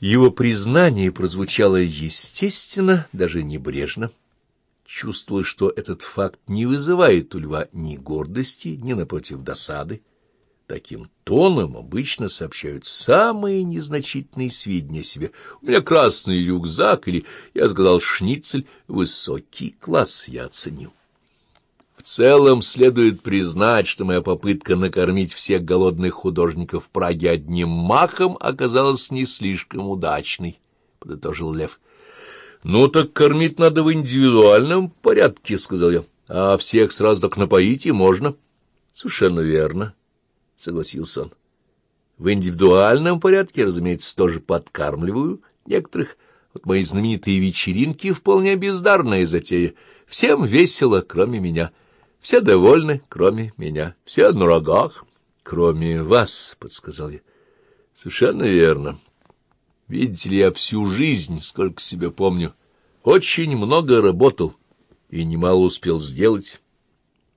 Его признание прозвучало естественно, даже небрежно. Чувствуя, что этот факт не вызывает у льва ни гордости, ни, напротив, досады. Таким тоном обычно сообщают самые незначительные сведения о себе. У меня красный рюкзак, или, я сказал, шницель, высокий класс я оценил. Целом следует признать, что моя попытка накормить всех голодных художников в Праге одним махом оказалась не слишком удачной, — подытожил Лев. — Ну так кормить надо в индивидуальном порядке, — сказал я. — А всех сразу так напоить и можно. — Совершенно верно, — согласился он. — В индивидуальном порядке, разумеется, тоже подкармливаю некоторых. Вот мои знаменитые вечеринки — вполне бездарная затея. Всем весело, кроме меня. — все довольны, кроме меня. Все на рогах, кроме вас, — подсказал я. Совершенно верно. Видите ли, я всю жизнь, сколько себя помню, очень много работал и немало успел сделать.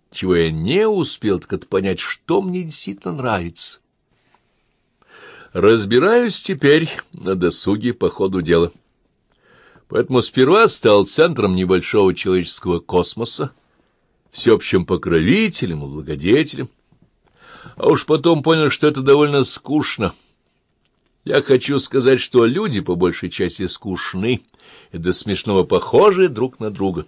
Чего я не успел, так это понять, что мне действительно нравится. Разбираюсь теперь на досуге по ходу дела. Поэтому сперва стал центром небольшого человеческого космоса, всеобщим покровителем и благодетелем. А уж потом понял, что это довольно скучно. Я хочу сказать, что люди по большей части скучны и до смешного похожи друг на друга.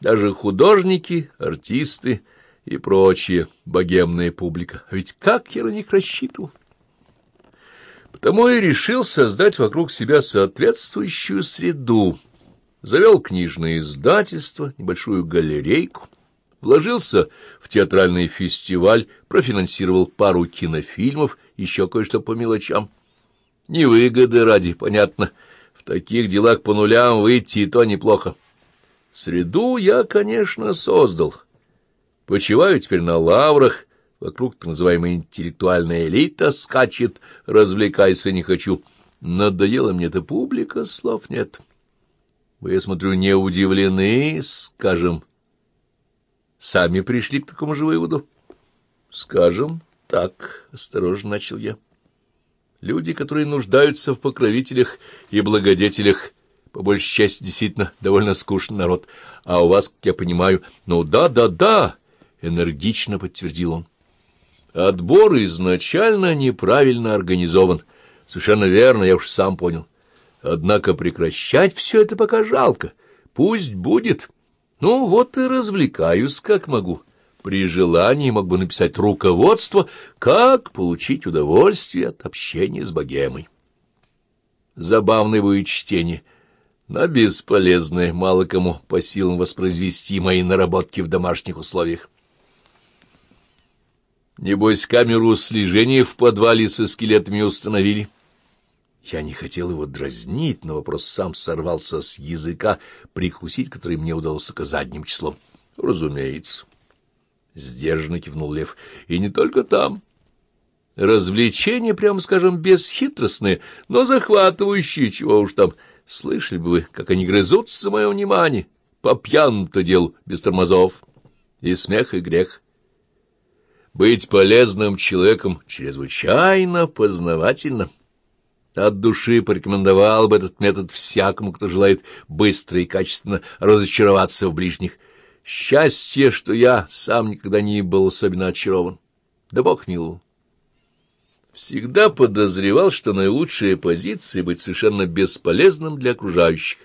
Даже художники, артисты и прочие богемная публика. А ведь как я на них рассчитывал? Потому и решил создать вокруг себя соответствующую среду. Завел книжное издательство, небольшую галерейку, вложился в театральный фестиваль, профинансировал пару кинофильмов, еще кое-что по мелочам. Невыгоды ради, понятно. В таких делах по нулям выйти и то неплохо. Среду я, конечно, создал. Почиваю теперь на лаврах, вокруг так называемая интеллектуальная элита скачет, развлекайся не хочу. Надоела мне эта публика, слов нет. Вы, я смотрю, не удивлены, скажем, — сами пришли к такому же выводу? — Скажем так, — осторожно начал я. Люди, которые нуждаются в покровителях и благодетелях, по большей части действительно довольно скучный народ. А у вас, как я понимаю, ну да, да, да, — энергично подтвердил он. Отбор изначально неправильно организован. Совершенно верно, я уж сам понял. Однако прекращать все это пока жалко. Пусть будет. Ну, вот и развлекаюсь, как могу. При желании мог бы написать руководство, как получить удовольствие от общения с богемой. Забавное будет чтение, но бесполезное, мало кому по силам воспроизвести мои наработки в домашних условиях. Небось, камеру слежения в подвале со скелетами установили. Я не хотел его дразнить, но вопрос сам сорвался с языка, прикусить который мне удалось только задним числом. — Разумеется. Сдержанно кивнул Лев. — И не только там. Развлечения, прямо скажем, бесхитростные, но захватывающие, чего уж там. Слышали бы вы, как они грызутся за мое внимание. По пьяну-то дел, без тормозов. И смех, и грех. Быть полезным человеком чрезвычайно познавательно. — от души порекомендовал бы этот метод всякому, кто желает быстро и качественно разочароваться в ближних. Счастье, что я сам никогда не был особенно очарован. Да бог миловал. Всегда подозревал, что наилучшая позиция — быть совершенно бесполезным для окружающих,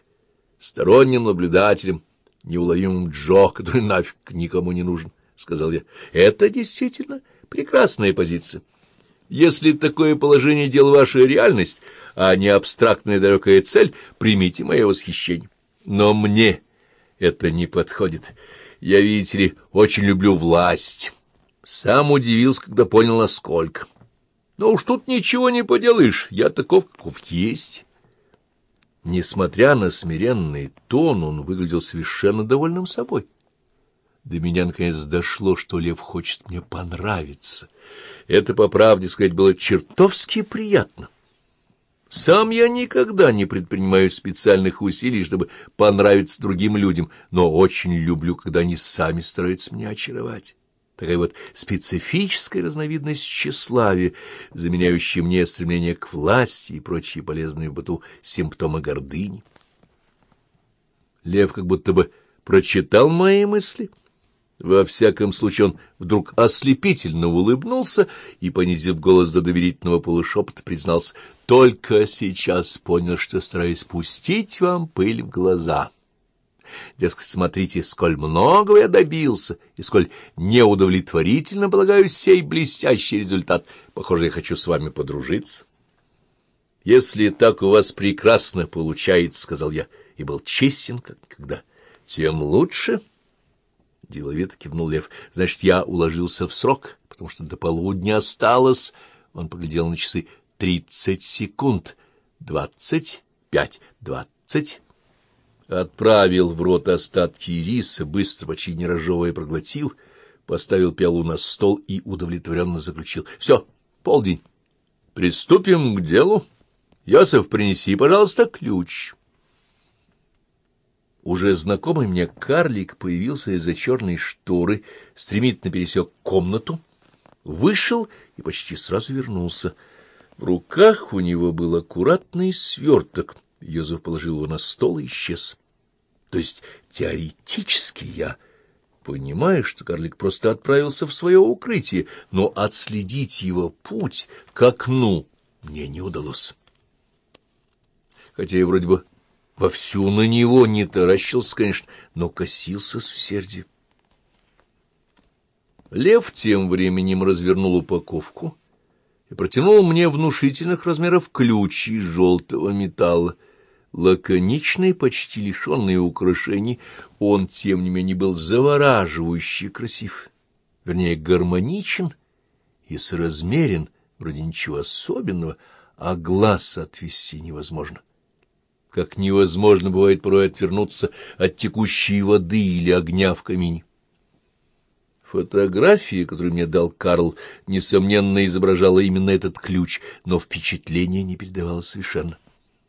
сторонним наблюдателем, неуловимым Джо, который нафиг никому не нужен, — сказал я. Это действительно прекрасная позиция. Если такое положение дел ваша реальность, а не абстрактная далекая цель, примите мое восхищение. Но мне это не подходит. Я, видите ли, очень люблю власть. Сам удивился, когда понял, насколько. Но уж тут ничего не поделаешь, я таков, каков есть. Несмотря на смиренный тон, он выглядел совершенно довольным собой. До меня, наконец, дошло, что Лев хочет мне понравиться. Это, по правде сказать, было чертовски приятно. Сам я никогда не предпринимаю специальных усилий, чтобы понравиться другим людям, но очень люблю, когда они сами стараются меня очаровать. такая вот специфическая разновидность тщеславия, заменяющая мне стремление к власти и прочие полезные в быту симптомы гордыни. Лев как будто бы прочитал мои мысли. Во всяком случае он вдруг ослепительно улыбнулся и, понизив голос до доверительного полушепота, признался, «Только сейчас понял, что стараюсь пустить вам пыль в глаза». Дескать, смотрите, сколь многого я добился, и сколь неудовлетворительно полагаю сей блестящий результат. Похоже, я хочу с вами подружиться. — Если так у вас прекрасно получается, — сказал я, и был честен, как никогда, — тем лучше. Деловито кивнул Лев. — Значит, я уложился в срок, потому что до полудня осталось... Он поглядел на часы. — Тридцать секунд. Двадцать пять. Двадцать отправил в рот остатки риса, быстро, почти не разжевывая, проглотил, поставил пиалу на стол и удовлетворенно заключил. — Все, полдень. Приступим к делу. Йосиф, принеси, пожалуйста, ключ. Уже знакомый мне карлик появился из-за черной шторы, стремительно пересек комнату, вышел и почти сразу вернулся. В руках у него был аккуратный сверток — Йозеф положил его на стол и исчез. То есть теоретически я понимаю, что карлик просто отправился в свое укрытие, но отследить его путь к окну мне не удалось. Хотя я вроде бы вовсю на него не таращился, конечно, но косился с усердием. Лев тем временем развернул упаковку и протянул мне внушительных размеров ключ из желтого металла. Лаконичный, почти лишенный украшений, он, тем не менее, был завораживающе красив, вернее, гармоничен и соразмерен, вроде ничего особенного, а глаз отвести невозможно. Как невозможно бывает порой отвернуться от текущей воды или огня в камине. Фотография, которую мне дал Карл, несомненно изображала именно этот ключ, но впечатление не передавало совершенно.